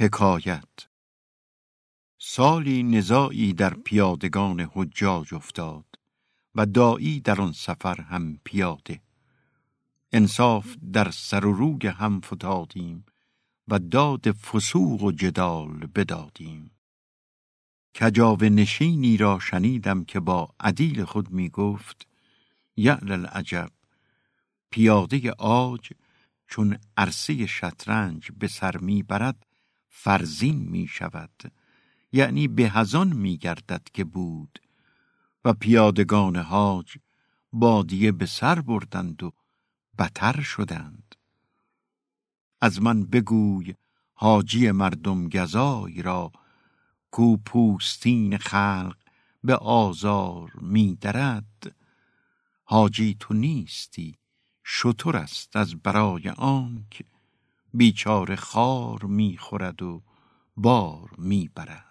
حکایت. سالی نزاعی در پیادگان حجاج افتاد و دایی در آن سفر هم پیاده. انصاف در سر و روی هم فتادیم و داد فسوق و جدال بدادیم. کجاوه نشینی را شنیدم که با عدیل خود می گفت یعل العجب پیاده آج چون عرصه شطرنج به سر می برد فرزین می شود. یعنی به هزان می گردد که بود. و پیادگان حاج بادیه به سر بردند و بتر شدند. از من بگوی حاجی مردم گزای را کو پوستین خلق به آزار می درد. حاجی تو نیستی شتر است از برای آنک. بیچاره خار می‌خورد و بار می‌برد.